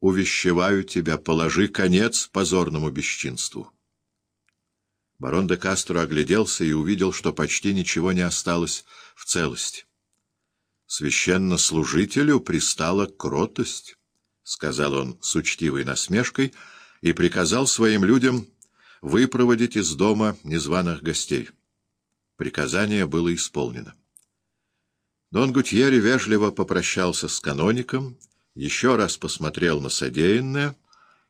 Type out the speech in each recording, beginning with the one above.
увещеваю тебя, положи конец позорному бесчинству. Барон де Кастро огляделся и увидел, что почти ничего не осталось в целости. «Священнослужителю пристала кротость», — сказал он с учтивой насмешкой, и приказал своим людям выпроводить из дома незваных гостей. Приказание было исполнено. Дон Гутьери вежливо попрощался с каноником, еще раз посмотрел на содеянное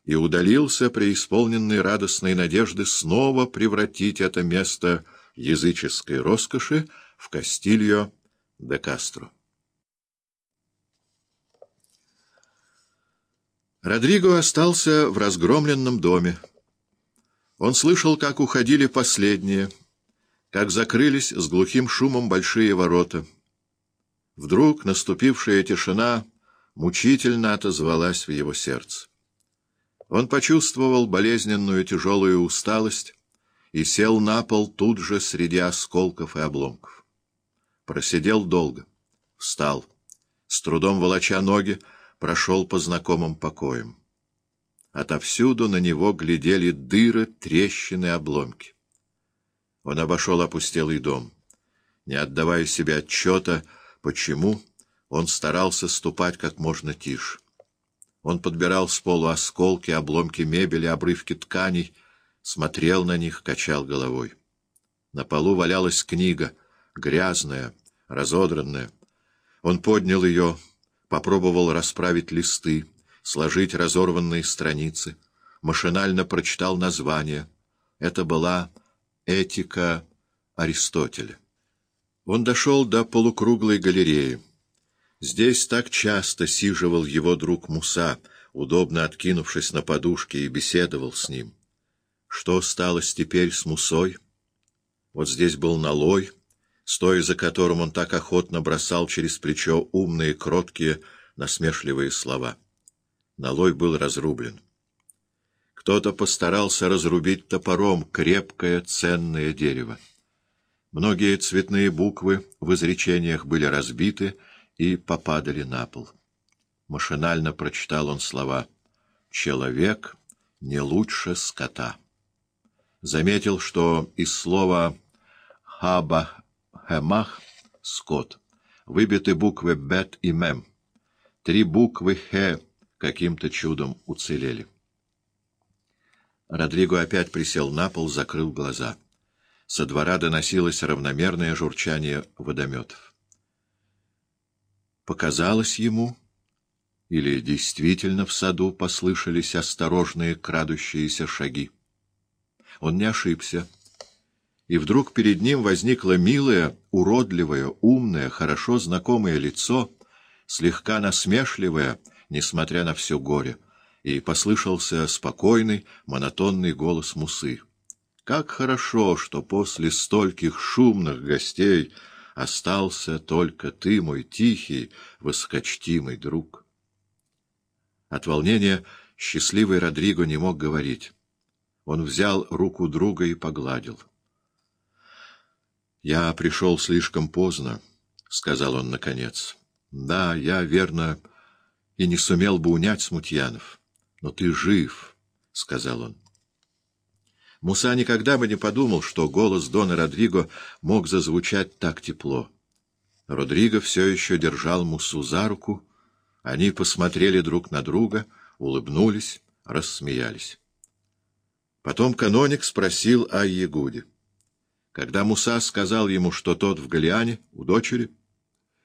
и удалился, преисполненный радостной надежды, снова превратить это место языческой роскоши в Кастильо де Кастро. Родриго остался в разгромленном доме. Он слышал, как уходили последние, как закрылись с глухим шумом большие ворота. Вдруг наступившая тишина мучительно отозвалась в его сердце. Он почувствовал болезненную тяжелую усталость и сел на пол тут же среди осколков и обломков. Просидел долго, встал, с трудом волоча ноги, прошел по знакомым покоям. Отовсюду на него глядели дыры, трещины, обломки. Он обошел опустелый дом. Не отдавая себе отчета, почему, он старался ступать как можно тише. Он подбирал с полу осколки, обломки мебели, обрывки тканей, смотрел на них, качал головой. На полу валялась книга, грязная, разодранная. Он поднял ее, попробовал расправить листы, сложить разорванные страницы, машинально прочитал название. Это была «Этика Аристотеля». Он дошел до полукруглой галереи. Здесь так часто сиживал его друг Муса, удобно откинувшись на подушке, и беседовал с ним. Что сталось теперь с Мусой? Вот здесь был налой, стоя за которым он так охотно бросал через плечо умные, кроткие, насмешливые слова. Налой был разрублен. Кто-то постарался разрубить топором крепкое, ценное дерево. Многие цветные буквы в изречениях были разбиты и попадали на пол. Машинально прочитал он слова «Человек не лучше скота». Заметил, что из слова «хаба» Хемах, Скот. Выбиты буквы Бет и Мем. Три буквы Хе каким-то чудом уцелели. Родриго опять присел на пол, закрыл глаза. Со двора доносилось равномерное журчание водометов. Показалось ему, или действительно в саду послышались осторожные крадущиеся шаги. Он не ошибся и вдруг перед ним возникло милое, уродливое, умное, хорошо знакомое лицо, слегка насмешливое, несмотря на все горе, и послышался спокойный, монотонный голос Мусы. «Как хорошо, что после стольких шумных гостей остался только ты, мой тихий, высокочтимый друг». От волнения счастливый Родриго не мог говорить. Он взял руку друга и погладил. «Я пришел слишком поздно», — сказал он наконец. «Да, я, верно, и не сумел бы унять смутьянов. Но ты жив», — сказал он. Муса никогда бы не подумал, что голос Дона Родриго мог зазвучать так тепло. Родриго все еще держал Мусу за руку. Они посмотрели друг на друга, улыбнулись, рассмеялись. Потом каноник спросил о Ягуде. Когда Муса сказал ему, что тот в Галиане, у дочери,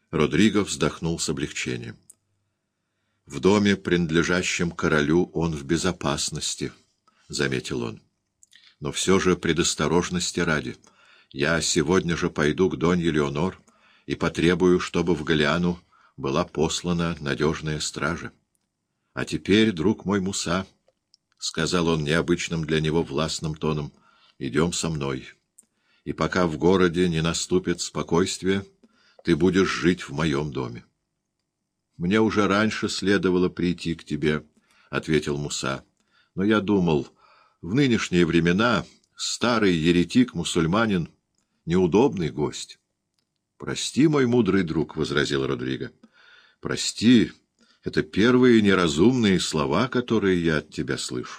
Родриго вздохнул с облегчением. «В доме, принадлежащем королю, он в безопасности», — заметил он. «Но все же предосторожности ради. Я сегодня же пойду к Донье Леонор и потребую, чтобы в Галиану была послана надежная стража. А теперь, друг мой Муса, — сказал он необычным для него властным тоном, — идем со мной» и пока в городе не наступит спокойствие, ты будешь жить в моем доме. — Мне уже раньше следовало прийти к тебе, — ответил Муса. — Но я думал, в нынешние времена старый еретик-мусульманин — неудобный гость. — Прости, мой мудрый друг, — возразил Родриго. — Прости, Это первые неразумные слова, которые я от тебя слышу.